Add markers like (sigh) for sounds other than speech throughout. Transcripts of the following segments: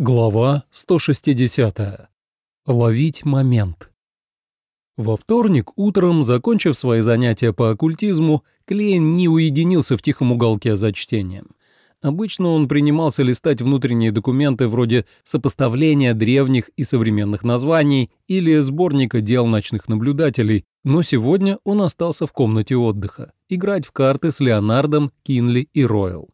Глава 160. Ловить момент. Во вторник утром, закончив свои занятия по оккультизму, Клейн не уединился в тихом уголке за чтением. Обычно он принимался листать внутренние документы вроде сопоставления древних и современных названий или сборника дел ночных наблюдателей, но сегодня он остался в комнате отдыха, играть в карты с Леонардом, Кинли и Ройл.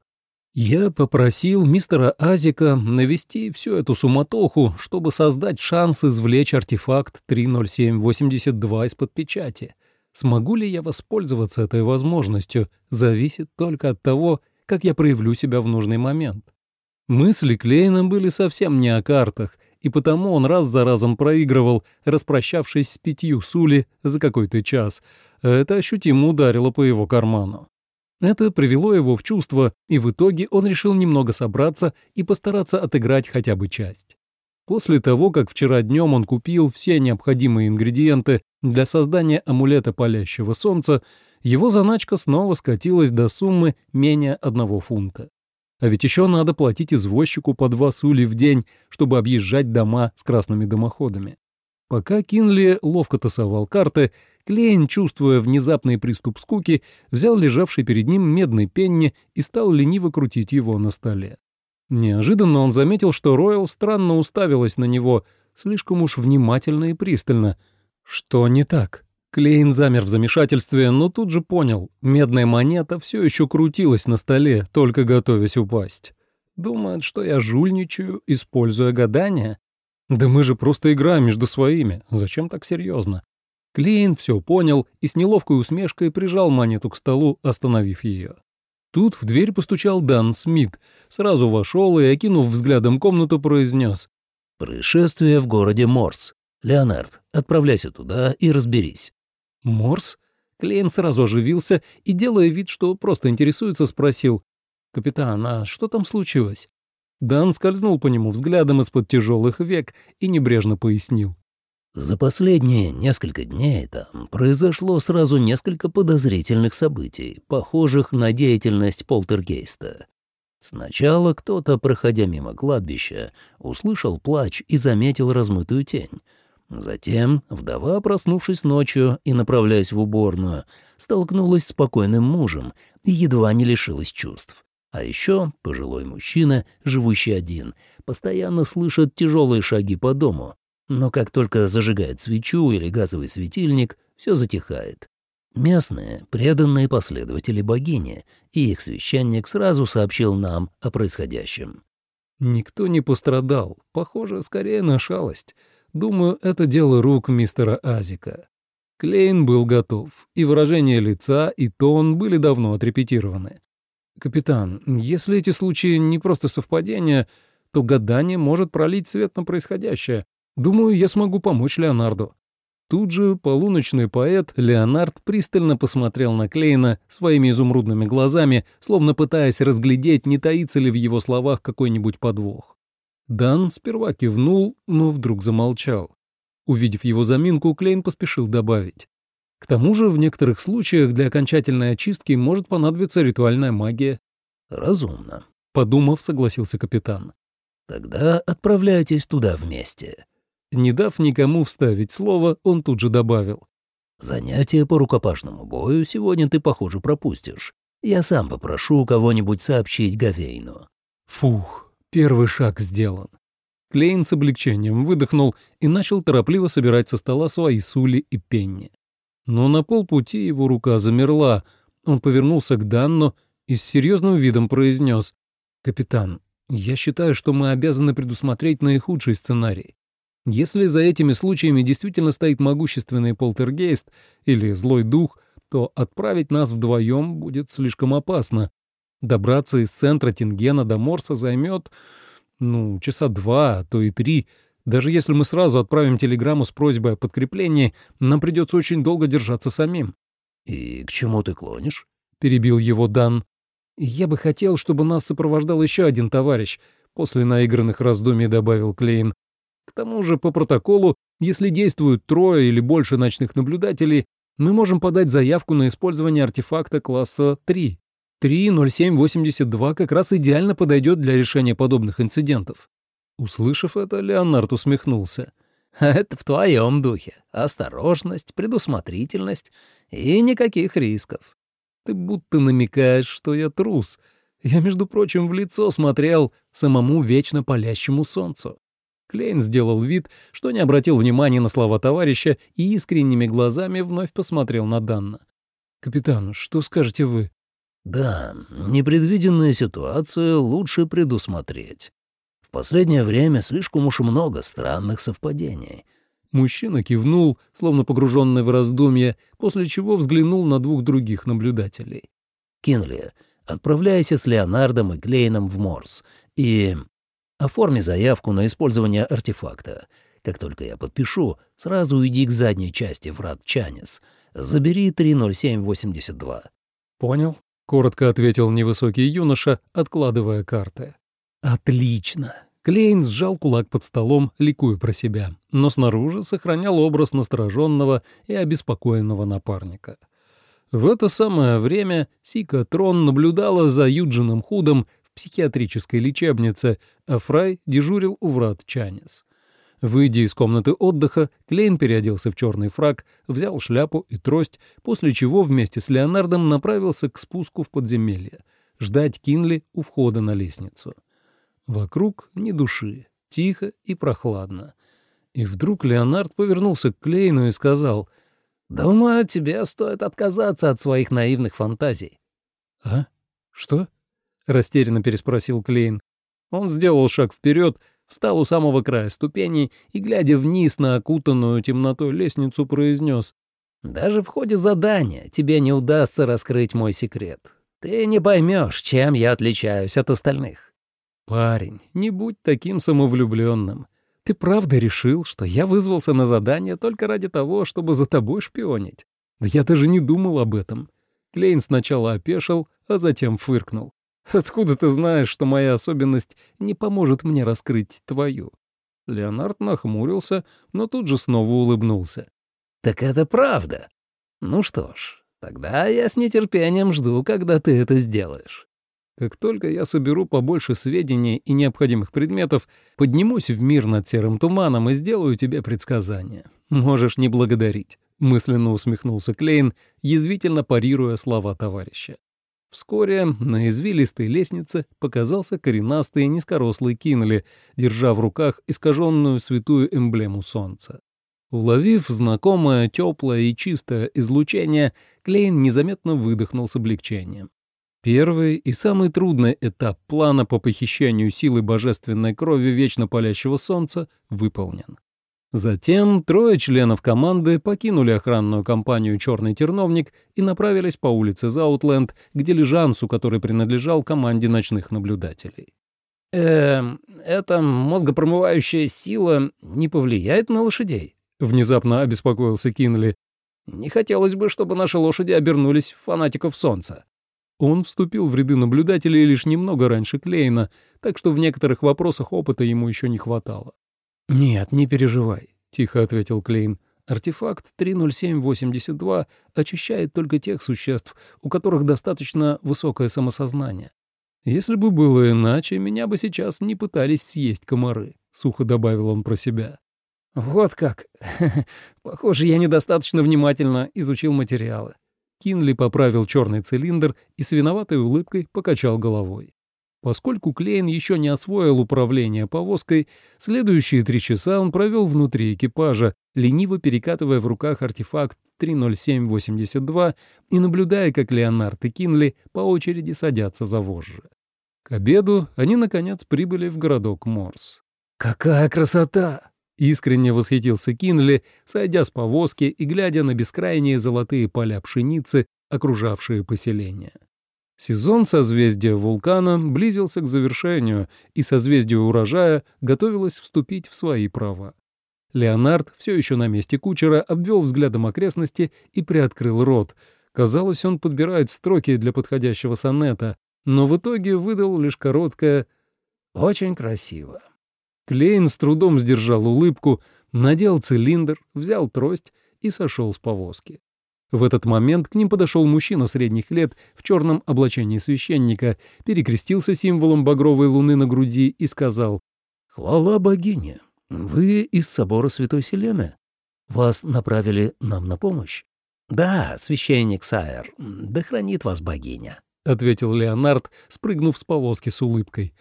Я попросил мистера Азика навести всю эту суматоху, чтобы создать шанс извлечь артефакт 30782 из-под печати. Смогу ли я воспользоваться этой возможностью, зависит только от того, как я проявлю себя в нужный момент. Мысли Клейна были совсем не о картах, и потому он раз за разом проигрывал, распрощавшись с пятью сули за какой-то час. Это ощутимо ударило по его карману. Это привело его в чувство, и в итоге он решил немного собраться и постараться отыграть хотя бы часть. После того, как вчера днем он купил все необходимые ингредиенты для создания амулета палящего солнца, его заначка снова скатилась до суммы менее одного фунта. А ведь еще надо платить извозчику по два сули в день, чтобы объезжать дома с красными дымоходами. Пока Кинли ловко тасовал карты, Клейн, чувствуя внезапный приступ скуки, взял лежавший перед ним медный пенни и стал лениво крутить его на столе. Неожиданно он заметил, что Ройл странно уставилась на него, слишком уж внимательно и пристально. Что не так? Клейн замер в замешательстве, но тут же понял, медная монета все еще крутилась на столе, только готовясь упасть. Думает, что я жульничаю, используя гадания? Да мы же просто играем между своими, зачем так серьезно? Клейн все понял и с неловкой усмешкой прижал монету к столу, остановив ее. Тут в дверь постучал Дан Смит, сразу вошел и, окинув взглядом комнату, произнес. «Происшествие в городе Морс. Леонард, отправляйся туда и разберись». «Морс?» Клейн сразу оживился и, делая вид, что просто интересуется, спросил. «Капитан, а что там случилось?» Дан скользнул по нему взглядом из-под тяжелых век и небрежно пояснил. За последние несколько дней там произошло сразу несколько подозрительных событий, похожих на деятельность полтергейста. Сначала кто-то, проходя мимо кладбища, услышал плач и заметил размытую тень. Затем вдова, проснувшись ночью и направляясь в уборную, столкнулась с спокойным мужем и едва не лишилась чувств. А еще пожилой мужчина, живущий один, постоянно слышит тяжелые шаги по дому, но как только зажигает свечу или газовый светильник, все затихает. Местные — преданные последователи богини, и их священник сразу сообщил нам о происходящем. Никто не пострадал, похоже, скорее на шалость. Думаю, это дело рук мистера Азика. Клейн был готов, и выражение лица, и тон были давно отрепетированы. «Капитан, если эти случаи не просто совпадения, то гадание может пролить свет на происходящее. Думаю, я смогу помочь Леонарду». Тут же полуночный поэт Леонард пристально посмотрел на Клейна своими изумрудными глазами, словно пытаясь разглядеть, не таится ли в его словах какой-нибудь подвох. Дан сперва кивнул, но вдруг замолчал. Увидев его заминку, Клейн поспешил добавить. К тому же в некоторых случаях для окончательной очистки может понадобиться ритуальная магия. «Разумно», — подумав, согласился капитан. «Тогда отправляйтесь туда вместе». Не дав никому вставить слово, он тут же добавил. «Занятия по рукопашному бою сегодня ты, похоже, пропустишь. Я сам попрошу кого-нибудь сообщить Гавейну». Фух, первый шаг сделан. Клейн с облегчением выдохнул и начал торопливо собирать со стола свои сули и пенни. Но на полпути его рука замерла. Он повернулся к Данну и с серьезным видом произнес. «Капитан, я считаю, что мы обязаны предусмотреть наихудший сценарий. Если за этими случаями действительно стоит могущественный полтергейст или злой дух, то отправить нас вдвоем будет слишком опасно. Добраться из центра Тингена до Морса займет, ну, часа два, а то и три. Даже если мы сразу отправим телеграмму с просьбой о подкреплении, нам придется очень долго держаться самим. «И к чему ты клонишь?» — перебил его Дан. «Я бы хотел, чтобы нас сопровождал еще один товарищ», — после наигранных раздумий добавил Клейн. К тому же, по протоколу, если действуют трое или больше ночных наблюдателей, мы можем подать заявку на использование артефакта класса 3. 3.0782 как раз идеально подойдет для решения подобных инцидентов. Услышав это, Леонард усмехнулся. А это в твоем духе. Осторожность, предусмотрительность и никаких рисков. Ты будто намекаешь, что я трус. Я, между прочим, в лицо смотрел самому вечно палящему солнцу. Клейн сделал вид, что не обратил внимания на слова товарища и искренними глазами вновь посмотрел на Данна. «Капитан, что скажете вы?» «Да, непредвиденная ситуация лучше предусмотреть. В последнее время слишком уж много странных совпадений». Мужчина кивнул, словно погруженный в раздумье, после чего взглянул на двух других наблюдателей. «Кинли, отправляйся с Леонардом и Клейном в Морс и Оформи заявку на использование артефакта. Как только я подпишу, сразу уйди к задней части врат Чанис. Забери 30782». «Понял», — коротко ответил невысокий юноша, откладывая карты. «Отлично». Клейн сжал кулак под столом, ликуя про себя, но снаружи сохранял образ настороженного и обеспокоенного напарника. В это самое время Сика Трон наблюдала за Юджином Худом психиатрической лечебнице, а Фрай дежурил у врат Чанис. Выйдя из комнаты отдыха, Клейн переоделся в черный фраг, взял шляпу и трость, после чего вместе с Леонардом направился к спуску в подземелье, ждать Кинли у входа на лестницу. Вокруг ни души, тихо и прохладно. И вдруг Леонард повернулся к Клейну и сказал, «Думаю, тебе стоит отказаться от своих наивных фантазий». «А? Что?» — растерянно переспросил Клейн. Он сделал шаг вперед, встал у самого края ступеней и, глядя вниз на окутанную темнотой лестницу, произнес. «Даже в ходе задания тебе не удастся раскрыть мой секрет. Ты не поймешь, чем я отличаюсь от остальных». «Парень, не будь таким самовлюбленным. Ты правда решил, что я вызвался на задание только ради того, чтобы за тобой шпионить? Да я даже не думал об этом». Клейн сначала опешил, а затем фыркнул. Откуда ты знаешь, что моя особенность не поможет мне раскрыть твою?» Леонард нахмурился, но тут же снова улыбнулся. «Так это правда. Ну что ж, тогда я с нетерпением жду, когда ты это сделаешь». Как только я соберу побольше сведений и необходимых предметов, поднимусь в мир над серым туманом и сделаю тебе предсказание. Можешь не благодарить», — мысленно усмехнулся Клейн, язвительно парируя слова товарища. Вскоре на извилистой лестнице показался коренастый низкорослый Кинли, держа в руках искаженную святую эмблему солнца. Уловив знакомое теплое и чистое излучение, Клейн незаметно выдохнул с облегчением. Первый и самый трудный этап плана по похищению силы божественной крови вечно палящего солнца выполнен. Затем трое членов команды покинули охранную компанию «Черный терновник» и направились по улице Заутленд, к дилижансу, который принадлежал команде ночных наблюдателей. «Эм, эта мозгопромывающая сила не повлияет на лошадей?» — внезапно обеспокоился Кинли. «Не хотелось бы, чтобы наши лошади обернулись в фанатиков солнца». Он вступил в ряды наблюдателей лишь немного раньше Клейна, так что в некоторых вопросах опыта ему еще не хватало. «Нет, не переживай», — тихо ответил Клейн. «Артефакт 30782 очищает только тех существ, у которых достаточно высокое самосознание. Если бы было иначе, меня бы сейчас не пытались съесть комары», — сухо добавил он про себя. «Вот как. (laughs) Похоже, я недостаточно внимательно изучил материалы». Кинли поправил черный цилиндр и с виноватой улыбкой покачал головой. Поскольку Клейн еще не освоил управление повозкой, следующие три часа он провел внутри экипажа, лениво перекатывая в руках артефакт 30782 и наблюдая, как Леонард и Кинли по очереди садятся за вожжи. К обеду они, наконец, прибыли в городок Морс. «Какая красота!» — искренне восхитился Кинли, сойдя с повозки и глядя на бескрайние золотые поля пшеницы, окружавшие поселение. Сезон созвездия вулкана близился к завершению, и созвездие урожая готовилось вступить в свои права. Леонард, все еще на месте кучера, обвел взглядом окрестности и приоткрыл рот. Казалось, он подбирает строки для подходящего сонета, но в итоге выдал лишь короткое «Очень красиво». Клейн с трудом сдержал улыбку, надел цилиндр, взял трость и сошел с повозки. В этот момент к ним подошел мужчина средних лет в черном облачении священника, перекрестился символом багровой луны на груди и сказал «Хвала богине! Вы из собора Святой Селены? Вас направили нам на помощь?» «Да, священник Сайер, да хранит вас богиня», — ответил Леонард, спрыгнув с повозки с улыбкой.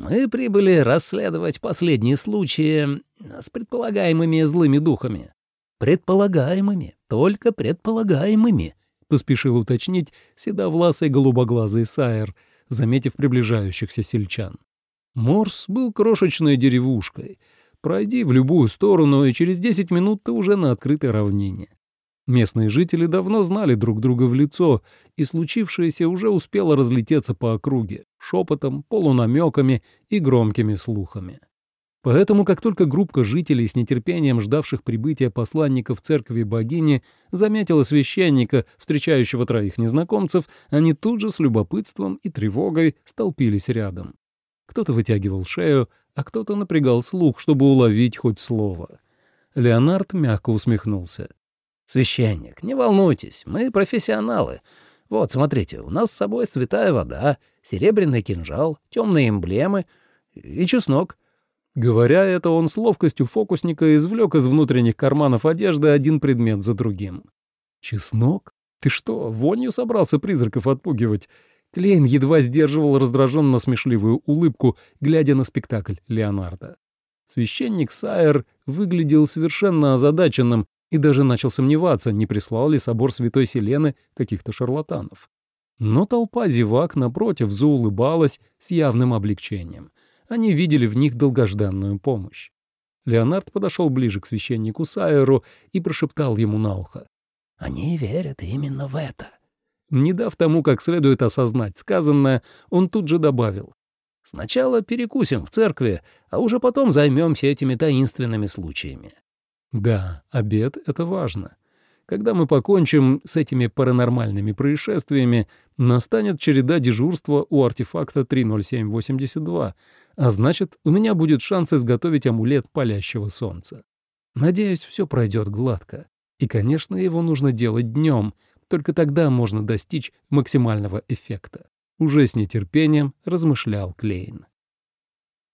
«Мы прибыли расследовать последние случаи с предполагаемыми злыми духами». «Предполагаемыми, только предполагаемыми», — поспешил уточнить седовласый голубоглазый Сайер, заметив приближающихся сельчан. Морс был крошечной деревушкой. Пройди в любую сторону, и через десять минут ты уже на открытой равнине. Местные жители давно знали друг друга в лицо, и случившееся уже успело разлететься по округе, шепотом, полунамеками и громкими слухами. Поэтому, как только группа жителей с нетерпением ждавших прибытия посланников церкви богини заметила священника, встречающего троих незнакомцев, они тут же с любопытством и тревогой столпились рядом. Кто-то вытягивал шею, а кто-то напрягал слух, чтобы уловить хоть слово. Леонард мягко усмехнулся. «Священник, не волнуйтесь, мы профессионалы. Вот, смотрите, у нас с собой святая вода, серебряный кинжал, темные эмблемы и чеснок». Говоря это, он с ловкостью фокусника извлек из внутренних карманов одежды один предмет за другим. «Чеснок? Ты что, вонью собрался призраков отпугивать?» Клейн едва сдерживал раздраженно смешливую улыбку, глядя на спектакль Леонардо. Священник Сайер выглядел совершенно озадаченным и даже начал сомневаться, не прислал ли собор Святой Селены каких-то шарлатанов. Но толпа зевак, напротив, заулыбалась с явным облегчением. Они видели в них долгожданную помощь. Леонард подошел ближе к священнику Сайеру и прошептал ему на ухо. «Они верят именно в это». Не дав тому как следует осознать сказанное, он тут же добавил. «Сначала перекусим в церкви, а уже потом займемся этими таинственными случаями. Да, обед — это важно. Когда мы покончим с этими паранормальными происшествиями, настанет череда дежурства у артефакта 30782, а значит, у меня будет шанс изготовить амулет палящего солнца. Надеюсь, все пройдет гладко. И, конечно, его нужно делать днем, только тогда можно достичь максимального эффекта. Уже с нетерпением размышлял Клейн.